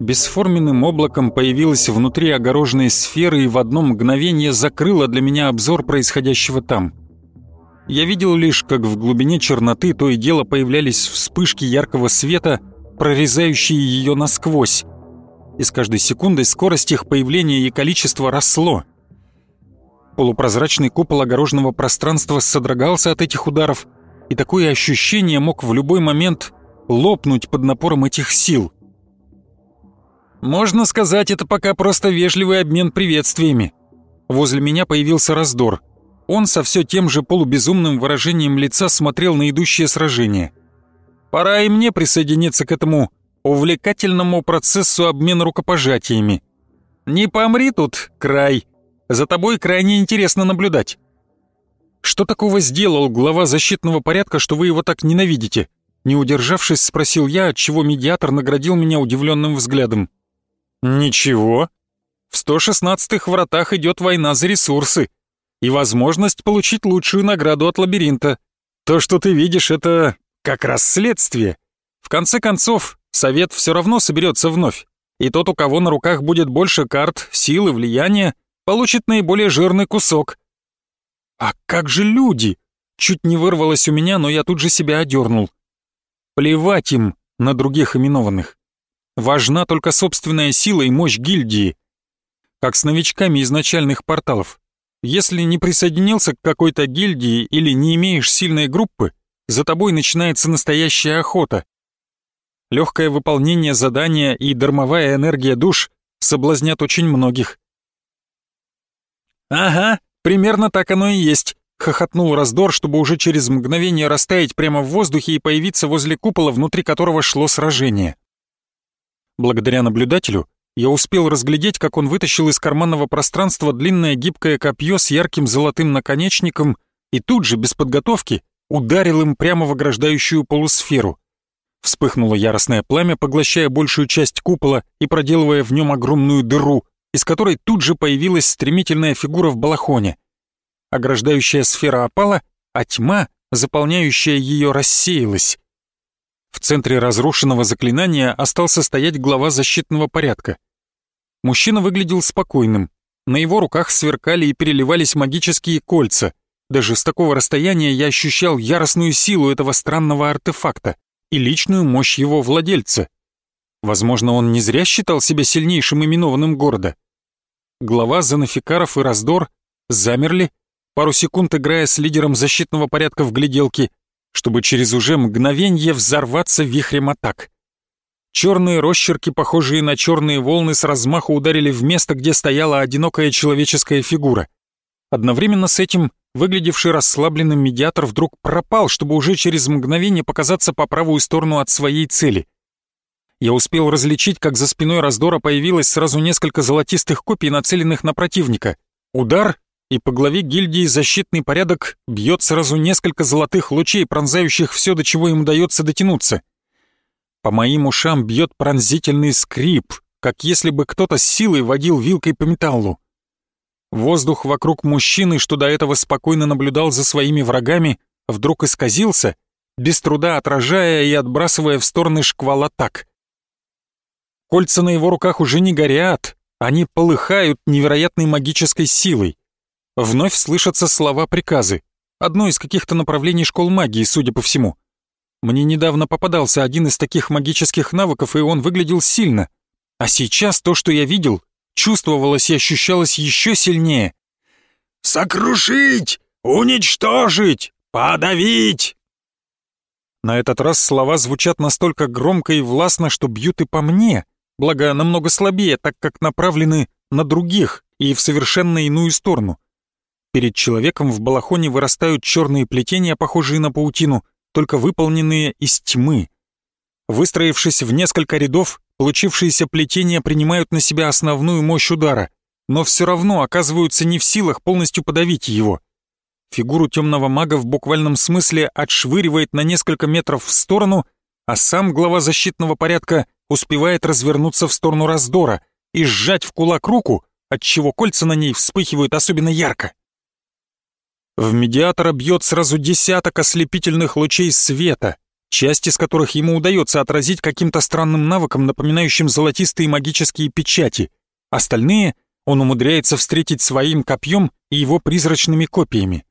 бесформенным облаком появилась внутри огороженной сферы и в одно мгновение закрыла для меня обзор происходящего там. Я видел лишь, как в глубине черноты то и дело появлялись вспышки яркого света, прорезающие ее насквозь. И с каждой секундой скорость их появления и количество росло. Полупрозрачный купол огороженного пространства содрогался от этих ударов, и такое ощущение мог в любой момент лопнуть под напором этих сил. Можно сказать, это пока просто вежливый обмен приветствиями. Возле меня появился раздор. Он со все тем же полубезумным выражением лица смотрел на идущее сражение. Пора и мне присоединиться к этому увлекательному процессу обмена рукопожатиями. Не помри тут, край. За тобой крайне интересно наблюдать. Что такого сделал глава защитного порядка, что вы его так ненавидите? Не удержавшись, спросил я, отчего медиатор наградил меня удивленным взглядом. Ничего. В 116-х вратах идет война за ресурсы и возможность получить лучшую награду от лабиринта. То, что ты видишь, это как раз следствие. В конце концов, совет все равно соберется вновь, и тот, у кого на руках будет больше карт, силы, влияния, получит наиболее жирный кусок. А как же люди? Чуть не вырвалось у меня, но я тут же себя одернул. Плевать им на других именованных. Важна только собственная сила и мощь гильдии. Как с новичками из начальных порталов. Если не присоединился к какой-то гильдии или не имеешь сильной группы, за тобой начинается настоящая охота. Легкое выполнение задания и дармовая энергия душ соблазнят очень многих. «Ага, примерно так оно и есть», — хохотнул раздор, чтобы уже через мгновение растаять прямо в воздухе и появиться возле купола, внутри которого шло сражение. Благодаря наблюдателю я успел разглядеть, как он вытащил из карманного пространства длинное гибкое копье с ярким золотым наконечником и тут же, без подготовки, ударил им прямо в ограждающую полусферу. Вспыхнуло яростное пламя, поглощая большую часть купола и проделывая в нем огромную дыру, из которой тут же появилась стремительная фигура в балахоне. Ограждающая сфера опала, а тьма, заполняющая ее, рассеялась. В центре разрушенного заклинания остался стоять глава защитного порядка. Мужчина выглядел спокойным. На его руках сверкали и переливались магические кольца. Даже с такого расстояния я ощущал яростную силу этого странного артефакта и личную мощь его владельца. Возможно, он не зря считал себя сильнейшим именованным города. Глава Занафикаров и Раздор замерли, пару секунд играя с лидером защитного порядка в гляделке, чтобы через уже мгновенье взорваться вихрем атак. Черные росчерки, похожие на черные волны, с размаху ударили в место, где стояла одинокая человеческая фигура. Одновременно с этим выглядевший расслабленным медиатор вдруг пропал, чтобы уже через мгновение показаться по правую сторону от своей цели. Я успел различить, как за спиной раздора появилось сразу несколько золотистых копий, нацеленных на противника. Удар, и по главе гильдии «Защитный порядок» бьет сразу несколько золотых лучей, пронзающих все, до чего им удается дотянуться. По моим ушам бьет пронзительный скрип, как если бы кто-то силой водил вилкой по металлу. Воздух вокруг мужчины, что до этого спокойно наблюдал за своими врагами, вдруг исказился, без труда отражая и отбрасывая в стороны шквал атак. Кольца на его руках уже не горят, они полыхают невероятной магической силой. Вновь слышатся слова-приказы. Одно из каких-то направлений школ магии, судя по всему. Мне недавно попадался один из таких магических навыков, и он выглядел сильно. А сейчас то, что я видел, чувствовалось и ощущалось еще сильнее. «Сокрушить! Уничтожить! Подавить!» На этот раз слова звучат настолько громко и властно, что бьют и по мне, благо намного слабее, так как направлены на других и в совершенно иную сторону. Перед человеком в балахоне вырастают черные плетения, похожие на паутину, только выполненные из тьмы. Выстроившись в несколько рядов, получившиеся плетения принимают на себя основную мощь удара, но все равно оказываются не в силах полностью подавить его. Фигуру темного мага в буквальном смысле отшвыривает на несколько метров в сторону, а сам глава защитного порядка успевает развернуться в сторону раздора и сжать в кулак руку, отчего кольца на ней вспыхивают особенно ярко. В медиатора бьет сразу десяток ослепительных лучей света, часть из которых ему удается отразить каким-то странным навыком, напоминающим золотистые магические печати. Остальные он умудряется встретить своим копьем и его призрачными копиями.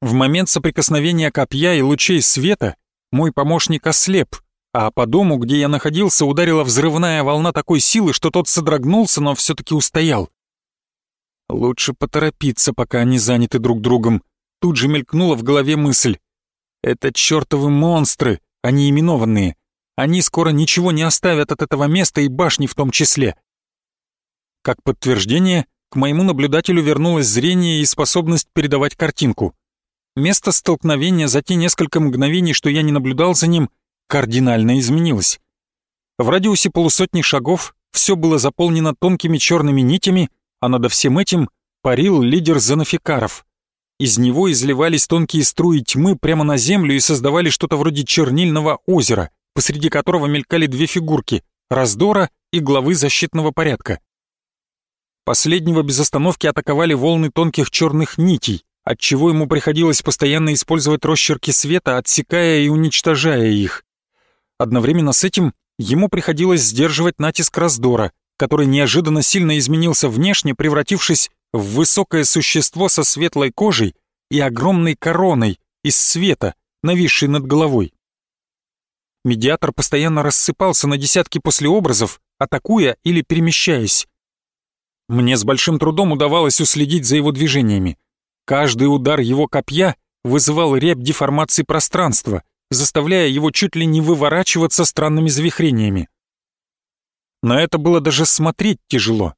В момент соприкосновения копья и лучей света мой помощник ослеп, а по дому, где я находился, ударила взрывная волна такой силы, что тот содрогнулся, но все-таки устоял. Лучше поторопиться, пока они заняты друг другом. Тут же мелькнула в голове мысль. Это чертовы монстры, они именованные. Они скоро ничего не оставят от этого места и башни в том числе. Как подтверждение, к моему наблюдателю вернулось зрение и способность передавать картинку. Место столкновения за те несколько мгновений, что я не наблюдал за ним, кардинально изменилось. В радиусе полусотни шагов все было заполнено тонкими черными нитями, а над всем этим парил лидер занафикаров. Из него изливались тонкие струи тьмы прямо на землю и создавали что-то вроде чернильного озера, посреди которого мелькали две фигурки — раздора и главы защитного порядка. Последнего без остановки атаковали волны тонких черных нитей, отчего ему приходилось постоянно использовать росчерки света, отсекая и уничтожая их. Одновременно с этим ему приходилось сдерживать натиск раздора, который неожиданно сильно изменился внешне, превратившись в высокое существо со светлой кожей и огромной короной из света, нависшей над головой. Медиатор постоянно рассыпался на десятки послеобразов, атакуя или перемещаясь. Мне с большим трудом удавалось уследить за его движениями. Каждый удар его копья вызывал рябь деформации пространства, заставляя его чуть ли не выворачиваться странными завихрениями. На это было даже смотреть тяжело.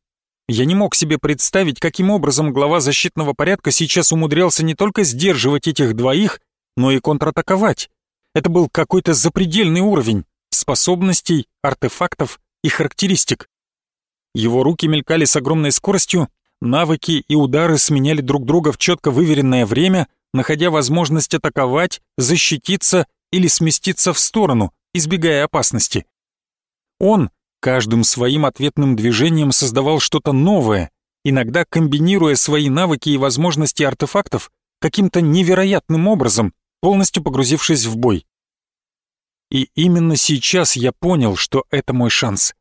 Я не мог себе представить, каким образом глава защитного порядка сейчас умудрялся не только сдерживать этих двоих, но и контратаковать. Это был какой-то запредельный уровень способностей, артефактов и характеристик. Его руки мелькали с огромной скоростью, навыки и удары сменяли друг друга в четко выверенное время, находя возможность атаковать, защититься или сместиться в сторону, избегая опасности. Он Каждым своим ответным движением создавал что-то новое, иногда комбинируя свои навыки и возможности артефактов каким-то невероятным образом, полностью погрузившись в бой. И именно сейчас я понял, что это мой шанс.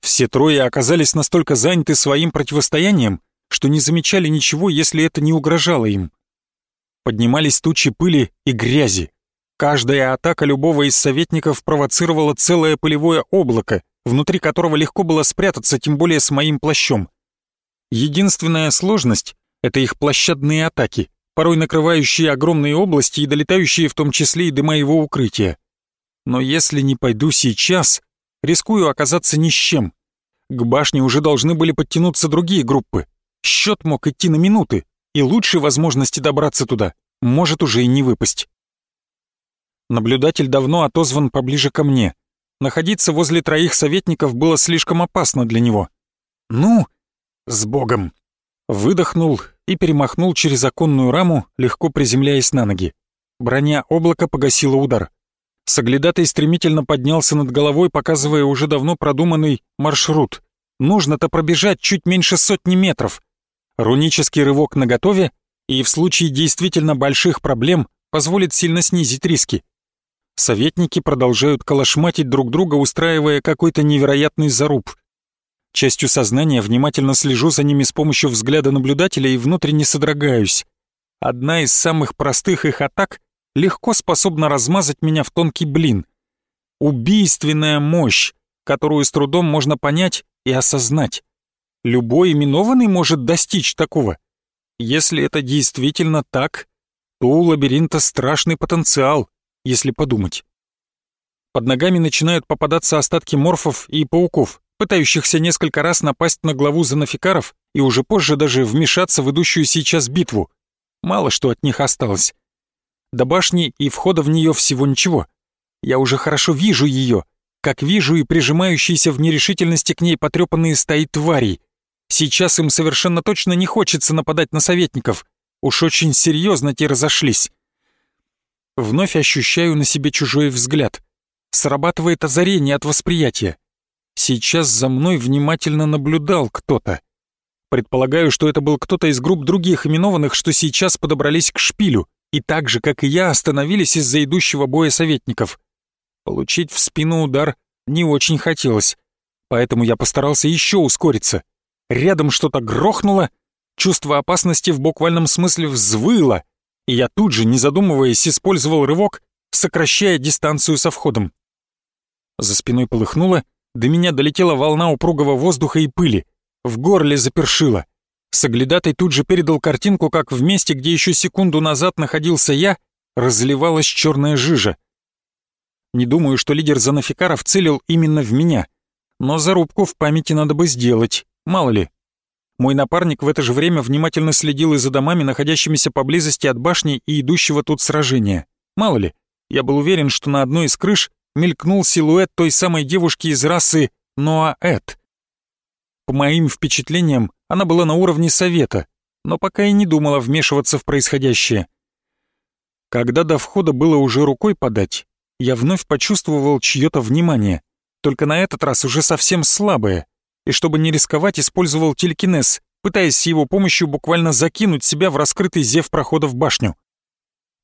Все трое оказались настолько заняты своим противостоянием, что не замечали ничего, если это не угрожало им. Поднимались тучи пыли и грязи. Каждая атака любого из советников провоцировала целое пылевое облако, внутри которого легко было спрятаться, тем более с моим плащом. Единственная сложность — это их площадные атаки, порой накрывающие огромные области и долетающие в том числе и до моего укрытия. Но если не пойду сейчас, рискую оказаться ни с чем. К башне уже должны были подтянуться другие группы. Счет мог идти на минуты, и лучшей возможности добраться туда может уже и не выпасть. Наблюдатель давно отозван поближе ко мне — Находиться возле троих советников было слишком опасно для него. «Ну, с Богом!» Выдохнул и перемахнул через оконную раму, легко приземляясь на ноги. Броня облака погасила удар. Соглядатый стремительно поднялся над головой, показывая уже давно продуманный маршрут. Нужно-то пробежать чуть меньше сотни метров. Рунический рывок наготове и в случае действительно больших проблем позволит сильно снизить риски. Советники продолжают калашматить друг друга, устраивая какой-то невероятный заруб. Частью сознания внимательно слежу за ними с помощью взгляда наблюдателя и внутренне содрогаюсь. Одна из самых простых их атак легко способна размазать меня в тонкий блин. Убийственная мощь, которую с трудом можно понять и осознать. Любой именованный может достичь такого. Если это действительно так, то у лабиринта страшный потенциал если подумать. Под ногами начинают попадаться остатки морфов и пауков, пытающихся несколько раз напасть на главу занафикаров и уже позже даже вмешаться в идущую сейчас битву. Мало что от них осталось. До башни и входа в нее всего ничего. Я уже хорошо вижу ее, как вижу и прижимающиеся в нерешительности к ней потрепанные стаи тварей. Сейчас им совершенно точно не хочется нападать на советников. Уж очень серьезно те разошлись. Вновь ощущаю на себе чужой взгляд. Срабатывает озарение от восприятия. Сейчас за мной внимательно наблюдал кто-то. Предполагаю, что это был кто-то из групп других именованных, что сейчас подобрались к шпилю и так же, как и я, остановились из-за идущего боя советников. Получить в спину удар не очень хотелось, поэтому я постарался еще ускориться. Рядом что-то грохнуло, чувство опасности в буквальном смысле взвыло, и я тут же, не задумываясь, использовал рывок, сокращая дистанцию со входом. За спиной полыхнуло, до меня долетела волна упругого воздуха и пыли, в горле запершило. Соглядатай тут же передал картинку, как в месте, где еще секунду назад находился я, разливалась черная жижа. Не думаю, что лидер Занафикаров целил именно в меня, но зарубку в памяти надо бы сделать, мало ли. Мой напарник в это же время внимательно следил и за домами, находящимися поблизости от башни и идущего тут сражения. Мало ли, я был уверен, что на одной из крыш мелькнул силуэт той самой девушки из расы Ноаэт. По моим впечатлениям, она была на уровне совета, но пока и не думала вмешиваться в происходящее. Когда до входа было уже рукой подать, я вновь почувствовал чье-то внимание, только на этот раз уже совсем слабое, и чтобы не рисковать, использовал телекинез, пытаясь с его помощью буквально закинуть себя в раскрытый зев прохода в башню.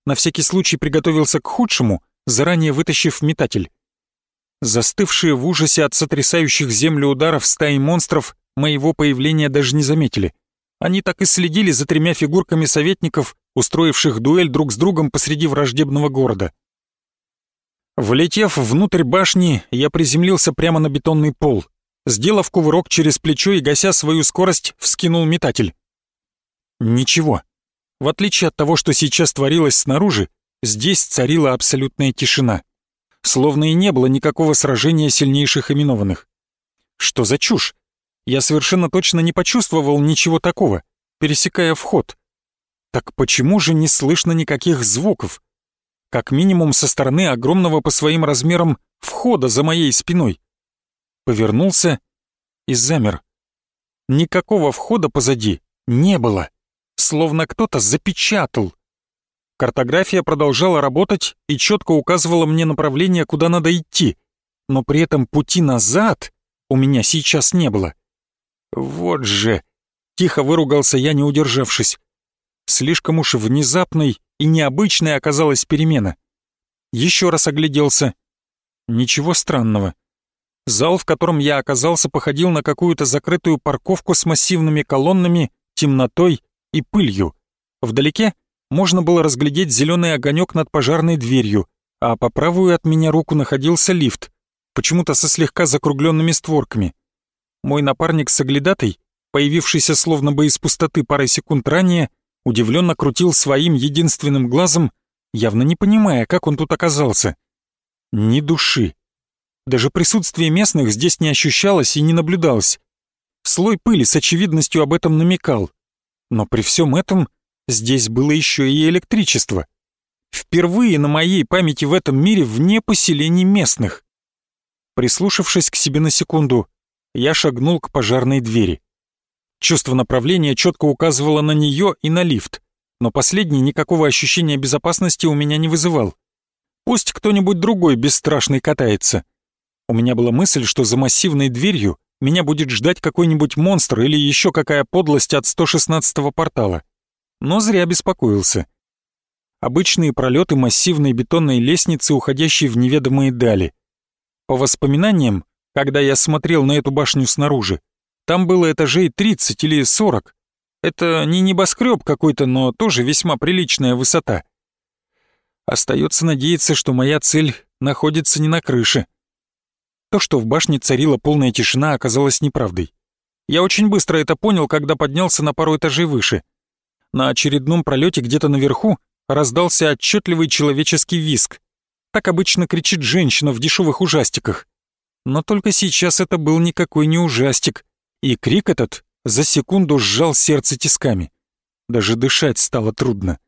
На всякий случай приготовился к худшему, заранее вытащив метатель. Застывшие в ужасе от сотрясающих землю ударов стаи монстров моего появления даже не заметили. Они так и следили за тремя фигурками советников, устроивших дуэль друг с другом посреди враждебного города. Влетев внутрь башни, я приземлился прямо на бетонный пол. Сделав кувырок через плечо и гася свою скорость, вскинул метатель. Ничего. В отличие от того, что сейчас творилось снаружи, здесь царила абсолютная тишина. Словно и не было никакого сражения сильнейших именованных. Что за чушь? я совершенно точно не почувствовал ничего такого, пересекая вход. Так почему же не слышно никаких звуков? Как минимум со стороны огромного по своим размерам входа за моей спиной. Повернулся и замер. Никакого входа позади не было, словно кто-то запечатал. Картография продолжала работать и четко указывала мне направление, куда надо идти, но при этом пути назад у меня сейчас не было. Вот же! Тихо выругался я, не удержавшись. Слишком уж внезапной и необычной оказалась перемена. Еще раз огляделся. Ничего странного. Зал, в котором я оказался, походил на какую-то закрытую парковку с массивными колоннами, темнотой и пылью. Вдалеке можно было разглядеть зеленый огонек над пожарной дверью, а по правую от меня руку находился лифт, почему-то со слегка закругленными створками. Мой напарник Саглядатой, появившийся словно бы из пустоты парой секунд ранее, удивленно крутил своим единственным глазом, явно не понимая, как он тут оказался. Ни души. Даже присутствие местных здесь не ощущалось и не наблюдалось. Слой пыли с очевидностью об этом намекал. Но при всем этом здесь было еще и электричество. Впервые на моей памяти в этом мире вне поселений местных. Прислушавшись к себе на секунду, я шагнул к пожарной двери. Чувство направления четко указывало на нее и на лифт, но последний никакого ощущения безопасности у меня не вызывал. Пусть кто-нибудь другой бесстрашный катается. У меня была мысль, что за массивной дверью меня будет ждать какой-нибудь монстр или еще какая подлость от 116-го портала. Но зря беспокоился. Обычные пролеты массивной бетонной лестницы, уходящей в неведомые дали. По воспоминаниям, когда я смотрел на эту башню снаружи. Там было этажей 30 или 40. Это не небоскреб какой-то, но тоже весьма приличная высота. Остается надеяться, что моя цель находится не на крыше. То, что в башне царила полная тишина, оказалось неправдой. Я очень быстро это понял, когда поднялся на пару этажей выше. На очередном пролете где-то наверху раздался отчетливый человеческий виск. Так обычно кричит женщина в дешевых ужастиках. Но только сейчас это был никакой не ужастик, и крик этот за секунду сжал сердце тисками. Даже дышать стало трудно.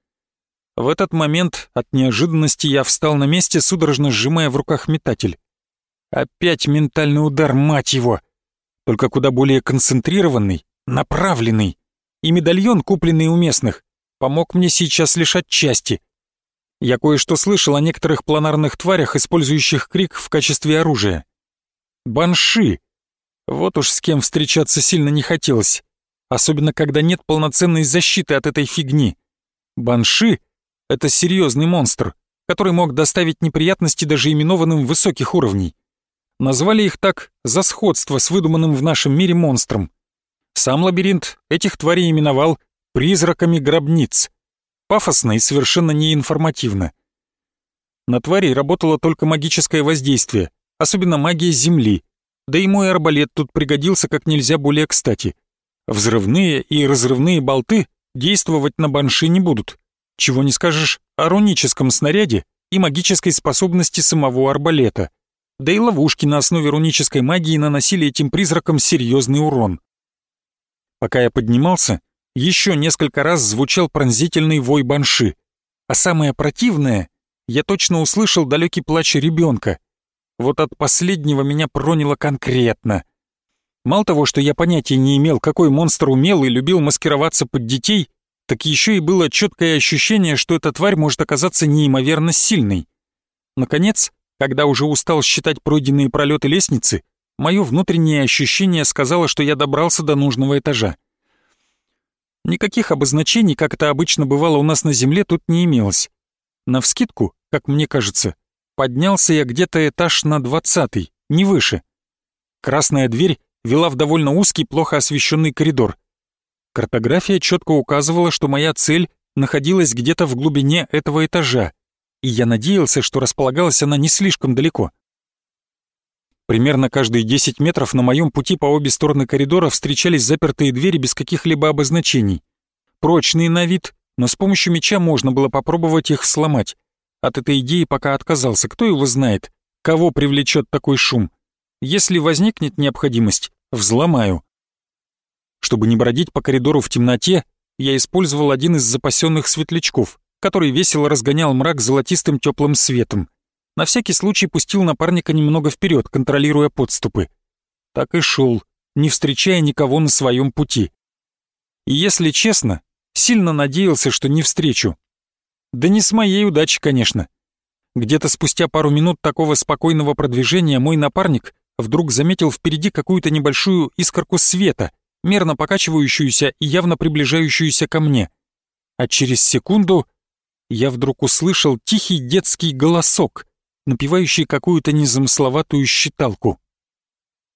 В этот момент от неожиданности я встал на месте, судорожно сжимая в руках метатель. Опять ментальный удар, мать его! Только куда более концентрированный направленный. И медальон, купленный у местных, помог мне сейчас лишь отчасти. Я кое-что слышал о некоторых планарных тварях, использующих крик в качестве оружия. Банши. Вот уж с кем встречаться сильно не хотелось. Особенно, когда нет полноценной защиты от этой фигни. Банши — это серьезный монстр, который мог доставить неприятности даже именованным высоких уровней. Назвали их так за сходство с выдуманным в нашем мире монстром. Сам лабиринт этих тварей именовал «призраками гробниц». Пафосно и совершенно неинформативно. На тварей работало только магическое воздействие, особенно магия Земли, да и мой арбалет тут пригодился как нельзя более кстати. Взрывные и разрывные болты действовать на банши не будут. Чего не скажешь о руническом снаряде и магической способности самого арбалета. Да и ловушки на основе рунической магии наносили этим призракам серьезный урон. Пока я поднимался, еще несколько раз звучал пронзительный вой банши. А самое противное, я точно услышал далекий плач ребенка. Вот от последнего меня проняло конкретно. Мало того, что я понятия не имел, какой монстр умел и любил маскироваться под детей, так еще и было четкое ощущение, что эта тварь может оказаться неимоверно сильной. Наконец, когда уже устал считать пройденные пролеты лестницы, мое внутреннее ощущение сказало, что я добрался до нужного этажа. Никаких обозначений, как это обычно бывало у нас на Земле, тут не имелось. Навскидку, как мне кажется, поднялся я где-то этаж на двадцатый, не выше. Красная дверь вела в довольно узкий, плохо освещенный коридор. Картография четко указывала, что моя цель находилась где-то в глубине этого этажа, и я надеялся, что располагалась она не слишком далеко. Примерно каждые 10 метров на моем пути по обе стороны коридора встречались запертые двери без каких-либо обозначений. Прочные на вид, но с помощью меча можно было попробовать их сломать. От этой идеи пока отказался, кто его знает, кого привлечет такой шум. Если возникнет необходимость, взломаю. Чтобы не бродить по коридору в темноте, я использовал один из запасенных светлячков, который весело разгонял мрак золотистым теплым светом. На всякий случай пустил напарника немного вперед, контролируя подступы. Так и шел, не встречая никого на своем пути. И если честно, сильно надеялся, что не встречу. Да не с моей удачи, конечно. Где-то спустя пару минут такого спокойного продвижения мой напарник вдруг заметил впереди какую-то небольшую искорку света, мерно покачивающуюся и явно приближающуюся ко мне. А через секунду я вдруг услышал тихий детский голосок, напевающий какую-то незамысловатую считалку.